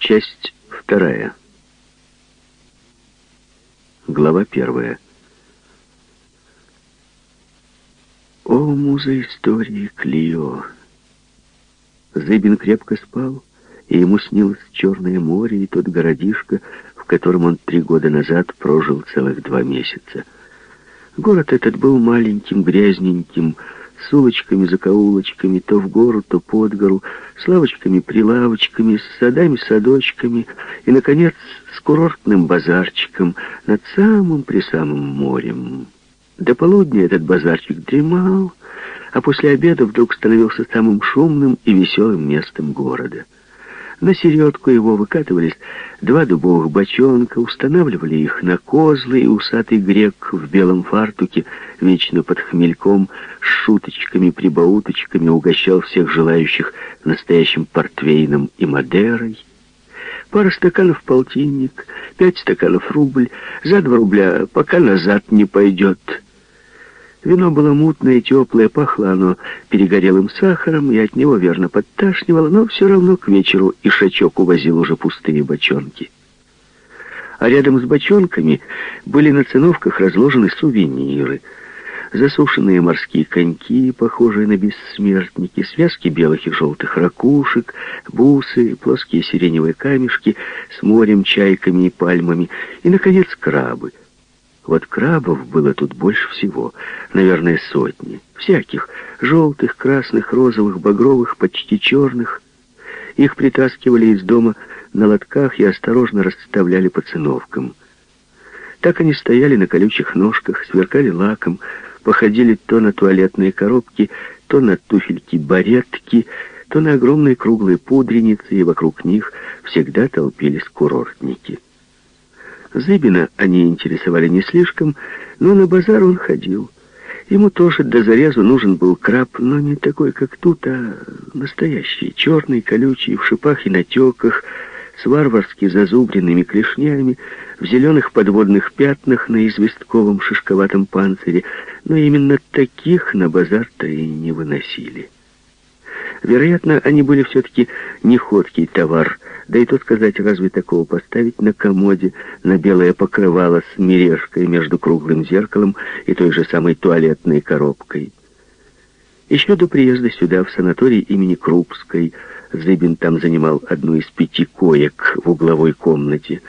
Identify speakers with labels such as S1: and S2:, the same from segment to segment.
S1: Часть вторая. Глава первая. О, муза истории Клио! Зыбин крепко спал, и ему снилось Черное море и тот городишко, в котором он три года назад прожил целых два месяца. Город этот был маленьким, грязненьким, с улочками-закоулочками, то в гору, то под гору, с лавочками-прилавочками, с садами-садочками и, наконец, с курортным базарчиком над самым-присамым морем. До полудня этот базарчик дремал, а после обеда вдруг становился самым шумным и веселым местом города. На середку его выкатывались два дубовых бочонка, устанавливали их на козлы, и усатый грек в белом фартуке, вечно под хмельком, с шуточками-прибауточками угощал всех желающих настоящим портвейном и мадерой. Пара стаканов полтинник, пять стаканов рубль, за два рубля пока назад не пойдет — Вино было мутное, теплое, пахло оно перегорелым сахаром, и от него верно подташнивало, но все равно к вечеру Ишачок увозил уже пустые бочонки. А рядом с бочонками были на циновках разложены сувениры. Засушенные морские коньки, похожие на бессмертники, связки белых и желтых ракушек, бусы, плоские сиреневые камешки с морем, чайками и пальмами, и, наконец, крабы — вот крабов было тут больше всего, наверное, сотни. Всяких, желтых, красных, розовых, багровых, почти черных. Их притаскивали из дома на лотках и осторожно расставляли по циновкам. Так они стояли на колючих ножках, сверкали лаком, походили то на туалетные коробки, то на туфельки-баретки, то на огромные круглые пудреницы, и вокруг них всегда толпились курортники. Зыбина они интересовали не слишком, но на базар он ходил. Ему тоже до зарезу нужен был краб, но не такой, как тут, а настоящий, черный, колючий, в шипах и натеках, с варварски зазубренными клешнями, в зеленых подводных пятнах на известковом шишковатом панцире, но именно таких на базар-то и не выносили. Вероятно, они были все-таки не ходкий товар, да и то сказать, разве такого поставить на комоде, на белое покрывало с мережкой между круглым зеркалом и той же самой туалетной коробкой. Еще до приезда сюда, в санаторий имени Крупской, Зыбин там занимал одну из пяти коек в угловой комнате.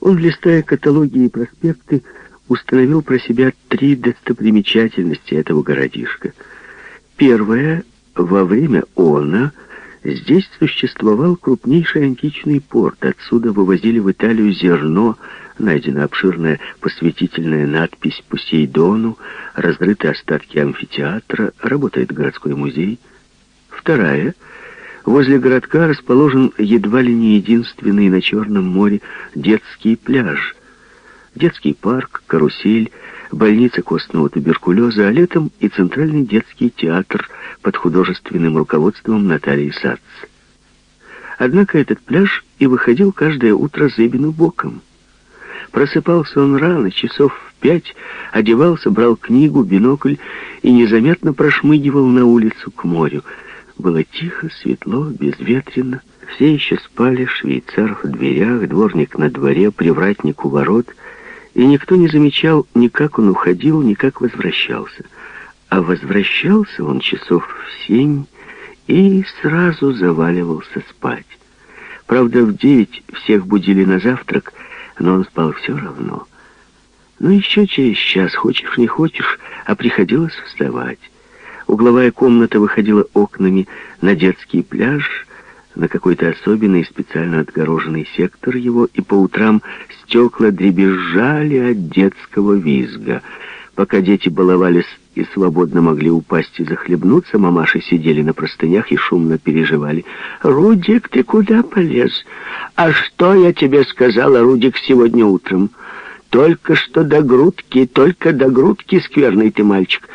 S1: Он, листая каталоги и проспекты, установил про себя три достопримечательности этого городишка. Первое, во время она Здесь существовал крупнейший античный порт. Отсюда вывозили в Италию зерно, найдена обширная посвятительная надпись «Посейдону», разрыты остатки амфитеатра, работает городской музей. Вторая. Возле городка расположен едва ли не единственный на Черном море детский пляж. Детский парк, карусель, больница костного туберкулеза, а летом и Центральный детский театр под художественным руководством Натальи Сац. Однако этот пляж и выходил каждое утро Зыбину боком. Просыпался он рано, часов в пять, одевался, брал книгу, бинокль и незаметно прошмыгивал на улицу к морю. Было тихо, светло, безветренно. Все еще спали, швейцар в дверях, дворник на дворе, привратник у ворот — и никто не замечал ни как он уходил, ни как возвращался. А возвращался он часов в семь и сразу заваливался спать. Правда, в девять всех будили на завтрак, но он спал все равно. Ну, еще через час, хочешь не хочешь, а приходилось вставать. Угловая комната выходила окнами на детский пляж, на какой-то особенный специально отгороженный сектор его, и по утрам стекла дребезжали от детского визга. Пока дети баловались и свободно могли упасть и захлебнуться, мамаши сидели на простынях и шумно переживали. «Рудик, ты куда полез? А что я тебе сказала, Рудик, сегодня утром? Только что до грудки, только до грудки, скверный ты мальчик.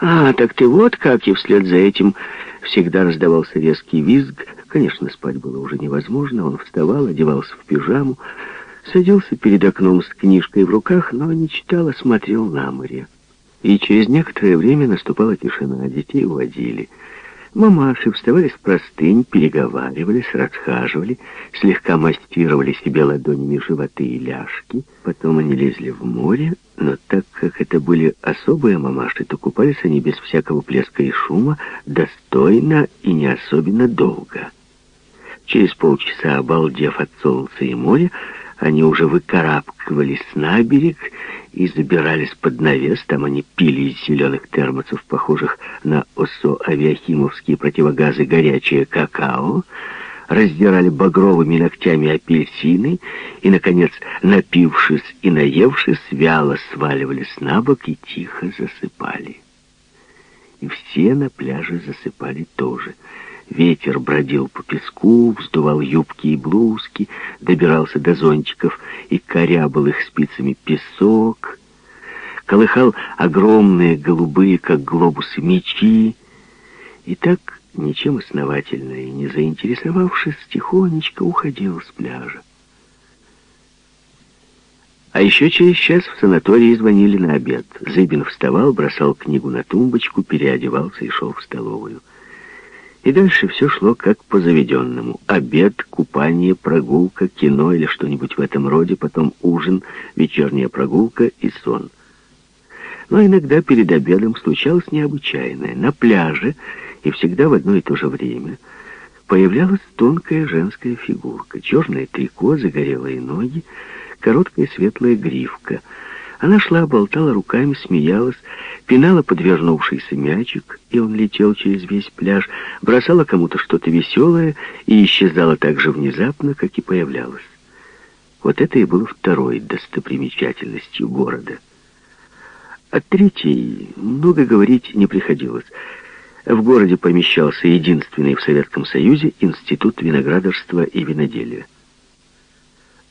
S1: А, так ты вот как, и вслед за этим всегда раздавался резкий визг, Конечно, спать было уже невозможно. Он вставал, одевался в пижаму, садился перед окном с книжкой в руках, но не читал, а смотрел на море. И через некоторое время наступала тишина, детей уводили. Мамаши вставали с простынь, переговаривались, расхаживали, слегка мастировали себе ладонями животы и ляжки. Потом они лезли в море, но так как это были особые мамаши, то купались они без всякого плеска и шума, достойно и не особенно долго. Через полчаса, обалдев от солнца и моря, они уже выкарабкивались на берег и забирались под навес. Там они пили из зеленых термосов, похожих на осо-авиахимовские противогазы, горячее какао, раздирали багровыми ногтями апельсины и, наконец, напившись и наевшись, вяло сваливались на бок и тихо засыпали. И все на пляже засыпали тоже — Ветер бродил по песку, вздувал юбки и блузки, добирался до зонтиков и корябал их спицами песок, колыхал огромные голубые, как глобусы, мечи, и так, ничем основательно и не заинтересовавшись, тихонечко уходил с пляжа. А еще через час в санатории звонили на обед. Зыбин вставал, бросал книгу на тумбочку, переодевался и шел в столовую. И дальше все шло как по заведенному. Обед, купание, прогулка, кино или что-нибудь в этом роде, потом ужин, вечерняя прогулка и сон. Но иногда перед обедом случалось необычайное. На пляже, и всегда в одно и то же время, появлялась тонкая женская фигурка. Черное трико, загорелые ноги, короткая светлая гривка — она шла, болтала руками, смеялась, пинала подвернувшийся мячик, и он летел через весь пляж, бросала кому-то что-то веселое и исчезала так же внезапно, как и появлялась. Вот это и было второй достопримечательностью города. О третьей много говорить не приходилось. В городе помещался единственный в Советском Союзе институт виноградарства и виноделия.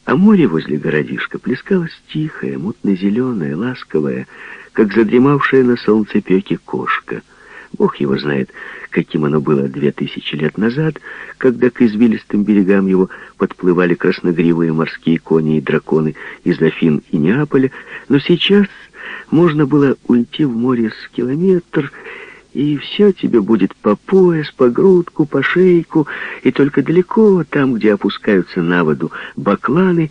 S1: А море возле городишка плескалось тихое, мутно-зеленое, ласковое, как задремавшая на солнце пеки кошка. Бог его знает, каким оно было две тысячи лет назад, когда к извилистым берегам его подплывали красногривые морские кони и драконы из Афин и Неаполя, но сейчас можно было уйти в море с километр и все тебе будет по пояс, по грудку, по шейку, и только далеко, там, где опускаются на воду бакланы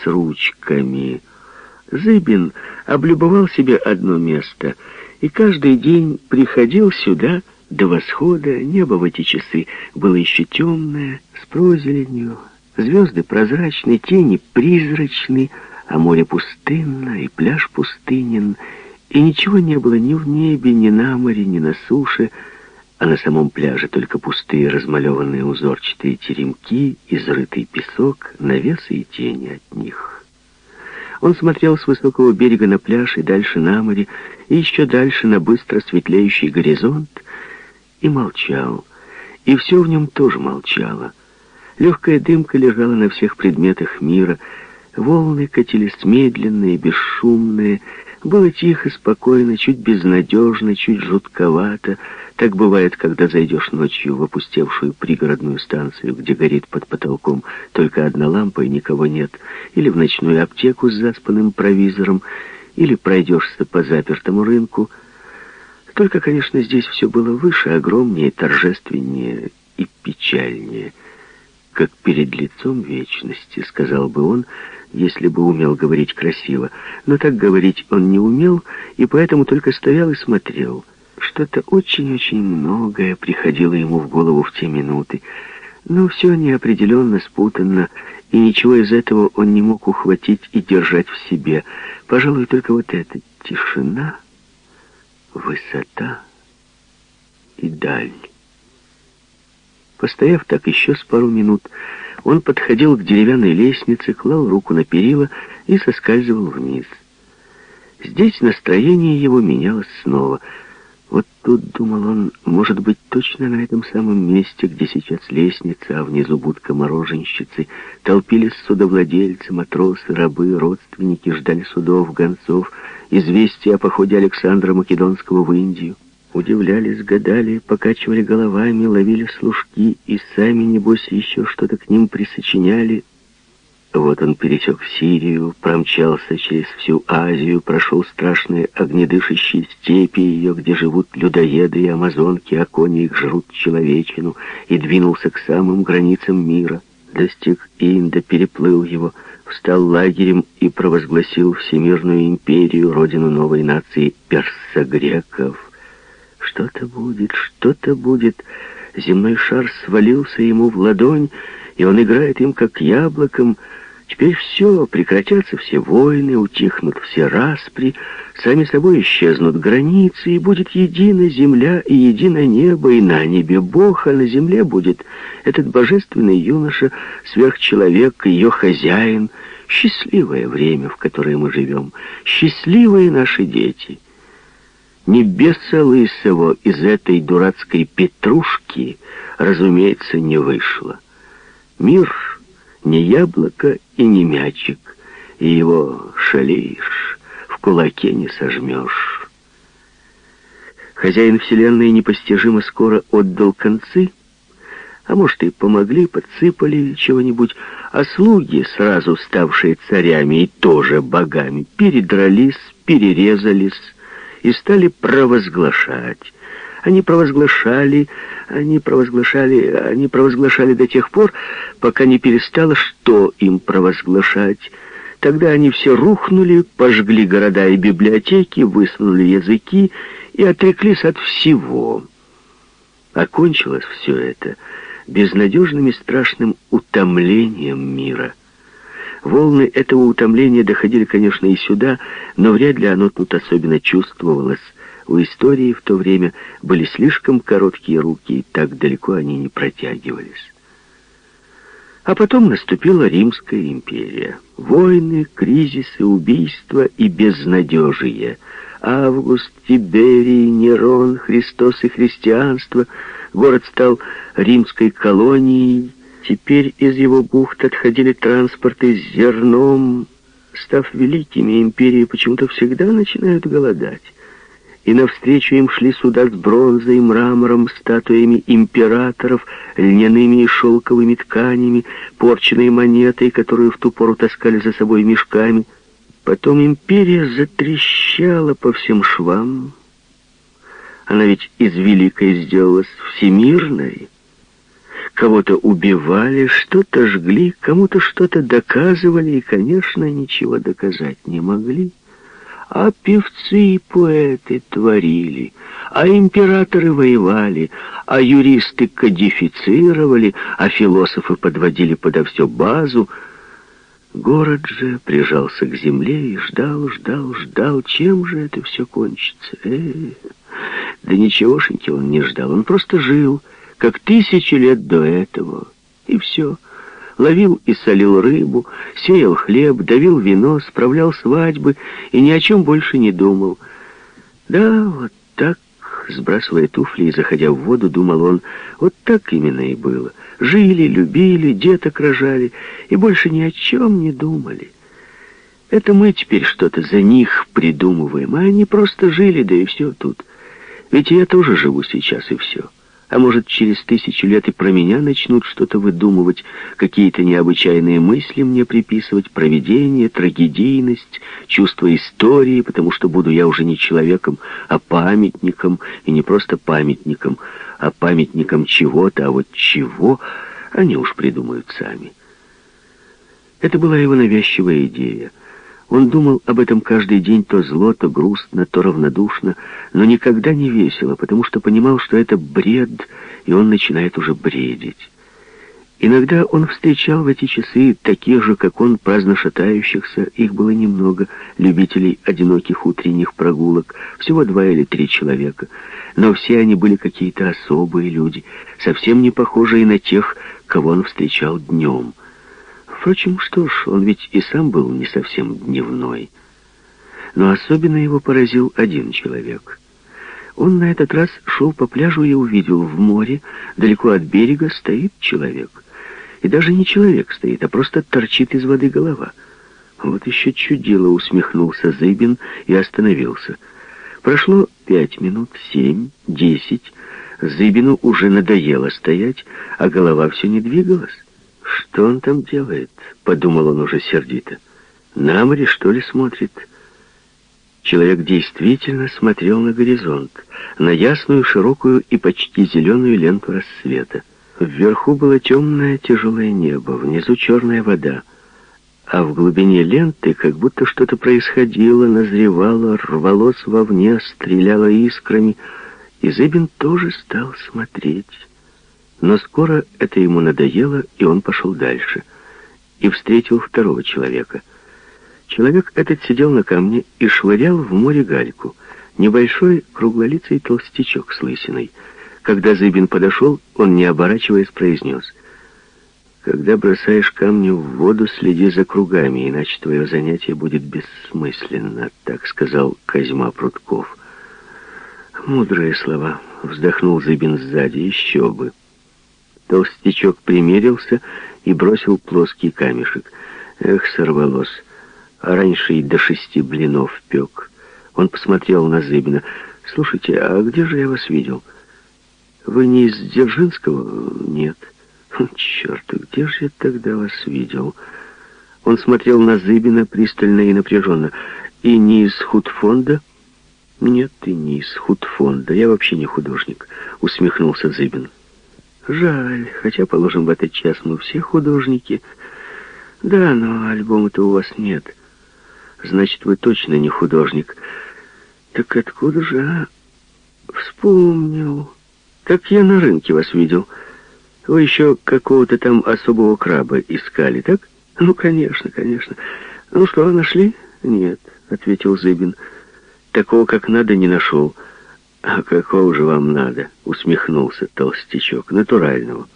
S1: с ручками. Зыбин облюбовал себе одно место, и каждый день приходил сюда до восхода. Небо в эти часы было еще темное, с прозеленью, звезды прозрачные, тени призрачные, а море пустынно, и пляж пустынен, и ничего не было ни в небе, ни на море, ни на суше, а на самом пляже только пустые размалеванные узорчатые теремки, изрытый песок, навесы и тени от них. Он смотрел с высокого берега на пляж и дальше на море, и еще дальше на быстро светлеющий горизонт, и молчал. И все в нем тоже молчало. Легкая дымка лежала на всех предметах мира, волны катились медленные, бесшумные, было тихо, спокойно, чуть безнадежно, чуть жутковато. Так бывает, когда зайдешь ночью в опустевшую пригородную станцию, где горит под потолком только одна лампа и никого нет, или в ночную аптеку с заспанным провизором, или пройдешься по запертому рынку. Только, конечно, здесь все было выше, огромнее, торжественнее и печальнее, как перед лицом вечности, сказал бы он, — если бы умел говорить красиво. Но так говорить он не умел, и поэтому только стоял и смотрел. Что-то очень-очень многое приходило ему в голову в те минуты. Но все неопределенно, спутанно, и ничего из этого он не мог ухватить и держать в себе. Пожалуй, только вот эта тишина, высота и даль. Постояв так еще с пару минут, он подходил к деревянной лестнице, клал руку на перила и соскальзывал вниз. Здесь настроение его менялось снова. Вот тут, думал он, может быть, точно на этом самом месте, где сейчас лестница, а внизу будка мороженщицы, толпились судовладельцы, матросы, рабы, родственники, ждали судов, гонцов, известия о походе Александра Македонского в Индию. Удивлялись, гадали, покачивали головами, ловили служки и сами, небось, еще что-то к ним присочиняли. Вот он пересек Сирию, промчался через всю Азию, прошел страшные огнедышащие степи ее, где живут людоеды и амазонки, а кони их жрут человечину, и двинулся к самым границам мира. Достиг Инда, переплыл его, встал лагерем и провозгласил всемирную империю, родину новой нации персогреков. Что-то будет, что-то будет. Земной шар свалился ему в ладонь, и он играет им как яблоком, Теперь все, прекратятся все войны, утихнут все распри, сами собой исчезнут границы, и будет едина земля и едино небо, и на небе Бог, а на земле будет этот божественный юноша, сверхчеловек, ее хозяин. Счастливое время, в которое мы живем, счастливые наши дети. Небеса лысого из этой дурацкой петрушки, разумеется, не вышло. Мир — не яблоко и не мячик, и его шалишь, в кулаке не сожмешь. Хозяин вселенной непостижимо скоро отдал концы, а может и помогли, подсыпали чего-нибудь, а слуги, сразу ставшие царями и тоже богами, передрались, перерезались и стали провозглашать. Они провозглашали они провозглашали, они провозглашали до тех пор, пока не перестало, что им провозглашать. Тогда они все рухнули, пожгли города и библиотеки, высунули языки и отреклись от всего. Окончилось все это безнадежным и страшным утомлением мира. Волны этого утомления доходили, конечно, и сюда, но вряд ли оно тут особенно чувствовалось. У истории в то время были слишком короткие руки, и так далеко они не протягивались. А потом наступила Римская империя. Войны, кризисы, убийства и безнадежие. Август, Тиберий, Нерон, Христос и христианство. Город стал римской колонией. Теперь из его бухт отходили транспорты с зерном. Став великими, империи почему-то всегда начинают голодать и навстречу им шли суда с бронзой, мрамором, статуями императоров, льняными и шелковыми тканями, порченной монетой, которую в ту пору таскали за собой мешками. Потом империя затрещала по всем швам. Она ведь из великой сделалась всемирной. Кого-то убивали, что-то жгли, кому-то что-то доказывали, и, конечно, ничего доказать не могли. А певцы и поэты творили, а императоры воевали, а юристы кодифицировали, а философы подводили подо все базу. Город же прижался к земле и ждал, ждал, ждал, чем же это все кончится. Э, да ничегошеньки он не ждал, он просто жил, как тысячи лет до этого, и все — ловил и солил рыбу, сеял хлеб, давил вино, справлял свадьбы и ни о чем больше не думал. Да, вот так, сбрасывая туфли и заходя в воду, думал он, вот так именно и было. Жили, любили, деток рожали и больше ни о чем не думали. Это мы теперь что-то за них придумываем, а они просто жили, да и все тут. Ведь я тоже живу сейчас, и все. А может, через тысячу лет и про меня начнут что-то выдумывать, какие-то необычайные мысли мне приписывать, провидение, трагедийность, чувство истории, потому что буду я уже не человеком, а памятником, и не просто памятником, а памятником чего-то, а вот чего они уж придумают сами. Это была его навязчивая идея — он думал об этом каждый день то зло, то грустно, то равнодушно, но никогда не весело, потому что понимал, что это бред, и он начинает уже бредить. Иногда он встречал в эти часы таких же, как он, праздно шатающихся, их было немного, любителей одиноких утренних прогулок, всего два или три человека, но все они были какие-то особые люди, совсем не похожие на тех, кого он встречал днем. Впрочем, что ж, он ведь и сам был не совсем дневной. Но особенно его поразил один человек. Он на этот раз шел по пляжу и увидел в море, далеко от берега, стоит человек. И даже не человек стоит, а просто торчит из воды голова. Вот еще чудило, усмехнулся Зыбин и остановился. Прошло пять минут, семь, десять. Зыбину уже надоело стоять, а голова все не двигалась. Что он там делает?» — подумал он уже сердито. «На море, что ли, смотрит?» Человек действительно смотрел на горизонт, на ясную, широкую и почти зеленую ленту рассвета. Вверху было темное тяжелое небо, внизу черная вода, а в глубине ленты как будто что-то происходило, назревало, рвалось вовне, стреляло искрами, и Зыбин тоже стал смотреть. Но скоро это ему надоело, и он пошел дальше. И встретил второго человека. Человек этот сидел на камне и швырял в море гальку. Небольшой круглолицый толстячок с лысиной. Когда Зыбин подошел, он, не оборачиваясь, произнес. «Когда бросаешь камни в воду, следи за кругами, иначе твое занятие будет бессмысленно», — так сказал Козьма Прутков. «Мудрые слова», — вздохнул Зыбин сзади, — «еще бы». Толстячок примерился и бросил плоский камешек. Эх, сорвалось. А раньше и до шести блинов пек. Он посмотрел на Зыбина. «Слушайте, а где же я вас видел? Вы не из Дзержинского?» «Нет». «Хм, «Черт, где же я тогда вас видел?» Он смотрел на Зыбина пристально и напряженно. «И не из худфонда?» «Нет, и не из худфонда. Я вообще не художник», — усмехнулся Зыбин. Жаль, хотя, положим, в этот час мы все художники. Да, но альбома-то у вас нет. Значит, вы точно не художник. Так откуда же, а? Вспомнил. Как я на рынке вас видел. Вы еще какого-то там особого краба искали, так? Ну, конечно, конечно. Ну что, нашли? Нет, ответил Зыбин. Такого, как надо, не нашел. «А какого же вам надо?» — усмехнулся толстячок. «Натурального».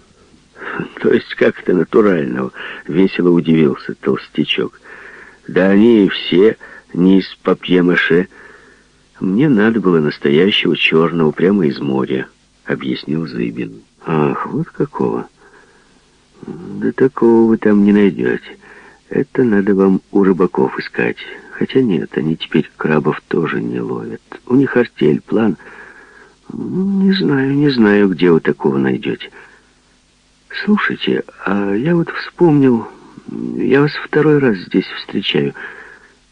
S1: «То есть как это натурального?» — весело удивился толстячок. «Да они все не из папье-маше. Мне надо было настоящего черного прямо из моря», — объяснил Зыбин. «Ах, вот какого!» «Да такого вы там не найдете. Это надо вам у рыбаков искать. Хотя нет, они теперь крабов тоже не ловят. У них артель, план...» «Не знаю, не знаю, где вы такого найдете. Слушайте, а я вот вспомнил, я вас второй раз здесь встречаю.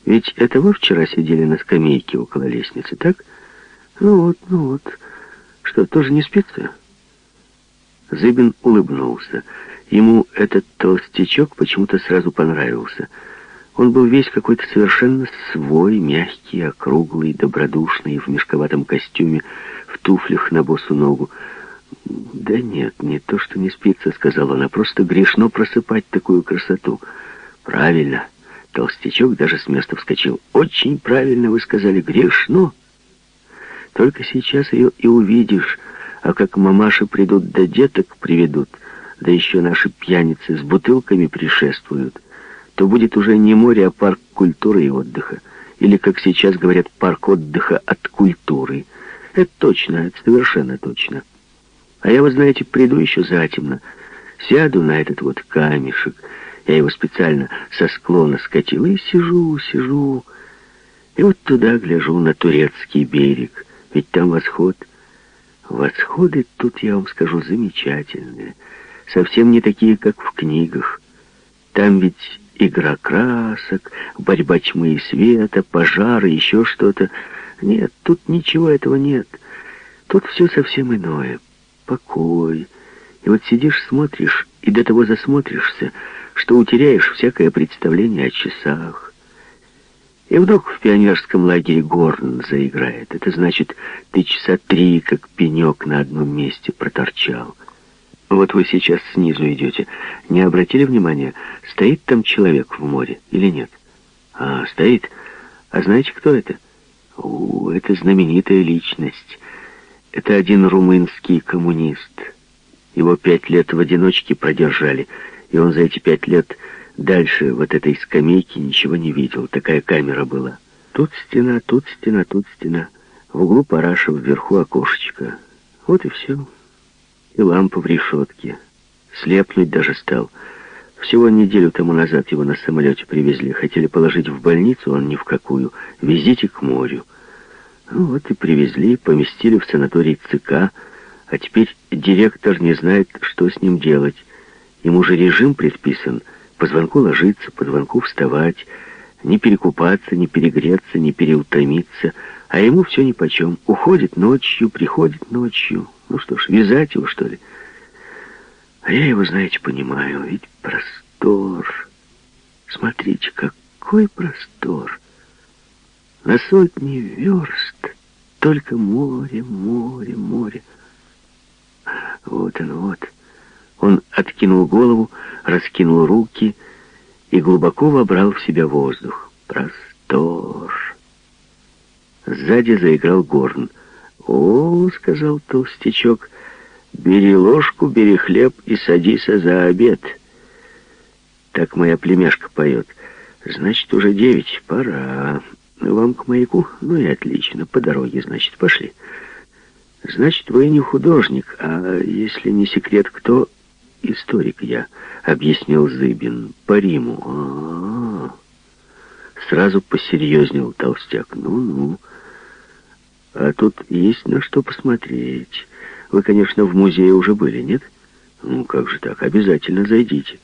S1: Ведь это вы вчера сидели на скамейке около лестницы, так? Ну вот, ну вот. Что, тоже не спится?» Зыбин улыбнулся. Ему этот толстячок почему-то сразу понравился. Он был весь какой-то совершенно свой, мягкий, округлый, добродушный, в мешковатом костюме, в туфлях на босу ногу. «Да нет, не то, что не спится», — сказала она, — «просто грешно просыпать такую красоту». «Правильно». Толстячок даже с места вскочил. «Очень правильно вы сказали, грешно». Только сейчас ее и увидишь, а как мамаши придут да деток приведут, да еще наши пьяницы с бутылками пришествуют, то будет уже не море, а парк культуры и отдыха. Или, как сейчас говорят, парк отдыха от культуры — это точно, это совершенно точно. А я, вы знаете, приду еще затемно, сяду на этот вот камешек, я его специально со склона скатил, и сижу, сижу, и вот туда гляжу, на турецкий берег, ведь там восход. Восходы тут, я вам скажу, замечательные, совсем не такие, как в книгах. Там ведь игра красок, борьба тьмы и света, пожары, еще что-то — нет, тут ничего этого нет. Тут все совсем иное. Покой. И вот сидишь, смотришь, и до того засмотришься, что утеряешь всякое представление о часах. И вдруг в пионерском лагере горн заиграет. Это значит, ты часа три, как пенек на одном месте проторчал. Вот вы сейчас снизу идете. Не обратили внимания, стоит там человек в море или нет? А, стоит. А знаете, кто это? О, это знаменитая личность. Это один румынский коммунист. Его пять лет в одиночке продержали, и он за эти пять лет дальше вот этой скамейки ничего не видел. Такая камера была. Тут стена, тут стена, тут стена. В углу параша, вверху окошечко. Вот и все. И лампа в решетке. Слепнуть даже стал. Всего неделю тому назад его на самолете привезли. Хотели положить в больницу, он ни в какую. Везите к морю. Ну вот и привезли, поместили в санаторий ЦК, а теперь директор не знает, что с ним делать. Ему же режим предписан. По звонку ложиться, по звонку вставать. Не перекупаться, не перегреться, не переутомиться. А ему все нипочем. Уходит ночью, приходит ночью. Ну что ж, вязать его, что ли? А я его, знаете, понимаю. Ведь простор. Смотрите, какой простор. На сотни верст только море, море, море. Вот оно, вот. Он откинул голову, раскинул руки и глубоко вобрал в себя воздух. Простор. Сзади заиграл горн. «О, — сказал толстячок, — бери ложку, бери хлеб и садись за обед». Так моя племяшка поет. «Значит, уже девять, пора. Вам к маяку? Ну и отлично, по дороге, значит, пошли». «Значит, вы не художник, а, если не секрет, кто?» «Историк я», — объяснил Зыбин, — «по Риму». А -а -а. Сразу посерьезнел толстяк. «Ну-ну». А тут есть на что посмотреть. Вы, конечно, в музее уже были, нет? Ну, как же так? Обязательно зайдите.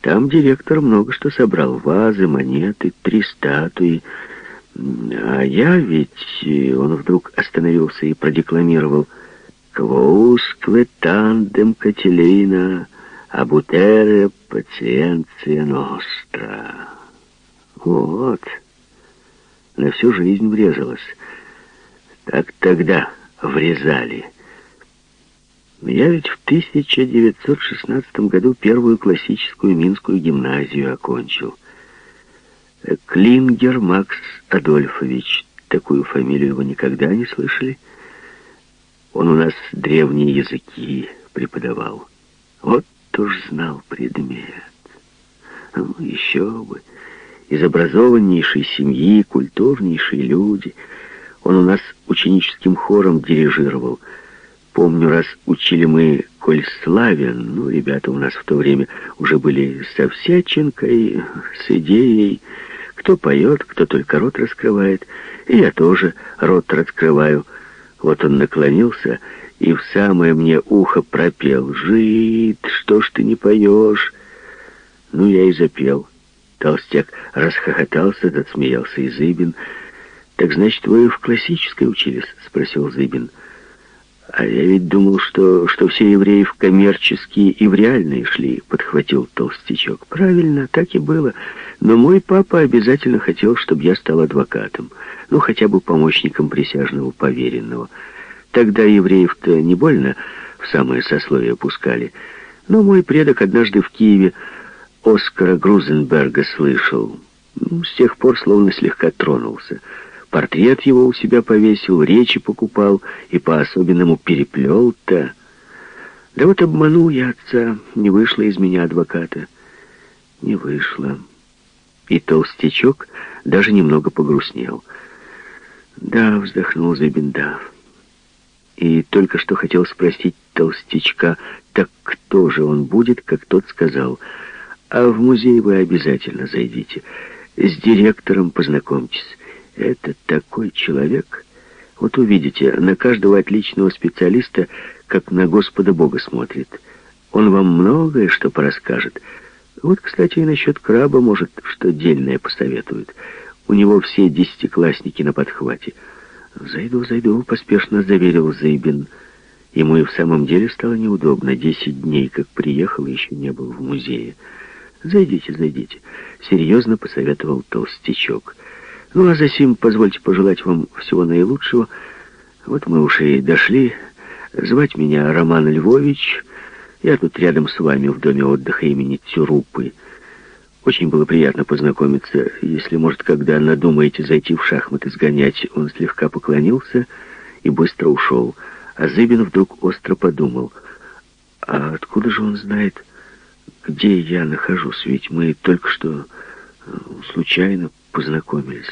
S1: Там директор много что собрал. Вазы, монеты, три статуи. А я ведь... Он вдруг остановился и продекламировал «Квоускве тандем кателина, абутере пациенция ностра». Вот. На всю жизнь врезалась. Так тогда врезали. Я ведь в 1916 году первую классическую Минскую гимназию окончил. Клингер Макс Адольфович. Такую фамилию вы никогда не слышали? Он у нас древние языки преподавал. Вот уж знал предмет. Ну, еще бы. Из образованнейшей семьи, культурнейшие люди — он у нас ученическим хором дирижировал. Помню, раз учили мы «Коль славен», ну, ребята у нас в то время уже были со всячинкой, с идеей, кто поет, кто только рот раскрывает, и я тоже рот раскрываю. Вот он наклонился и в самое мне ухо пропел «Жид, что ж ты не поешь?» Ну, я и запел. Толстяк расхохотался, засмеялся Изыбин, — «Так значит, вы в классической учились?» — спросил Зыбин. «А я ведь думал, что, что все евреи в коммерческие и в реальные шли», — подхватил толстячок. «Правильно, так и было. Но мой папа обязательно хотел, чтобы я стал адвокатом, ну, хотя бы помощником присяжного поверенного. Тогда евреев-то не больно в самое сословие пускали. Но мой предок однажды в Киеве Оскара Грузенберга слышал. С тех пор словно слегка тронулся». Портрет его у себя повесил, речи покупал и по-особенному переплел-то. Да вот обманул я отца, не вышло из меня адвоката. Не вышло. И толстячок даже немного погрустнел. Да, вздохнул Забиндав. И только что хотел спросить толстячка, так кто же он будет, как тот сказал. А в музей вы обязательно зайдите. С директором познакомьтесь. Это такой человек. Вот увидите, на каждого отличного специалиста, как на Господа Бога смотрит. Он вам многое что порасскажет. Вот, кстати, и насчет краба, может, что дельное посоветует. У него все десятиклассники на подхвате. «Зайду, зайду», — поспешно заверил Зейбин. Ему и в самом деле стало неудобно. Десять дней, как приехал, еще не был в музее. «Зайдите, зайдите», — серьезно посоветовал толстячок. Ну, а засим позвольте пожелать вам всего наилучшего. Вот мы уж и дошли. Звать меня Роман Львович. Я тут рядом с вами в доме отдыха имени Цюрупы. Очень было приятно познакомиться. Если, может, когда надумаете зайти в шахматы сгонять, он слегка поклонился и быстро ушел. А Зыбин вдруг остро подумал, а откуда же он знает, где я нахожусь? Ведь мы только что э, случайно познакомились.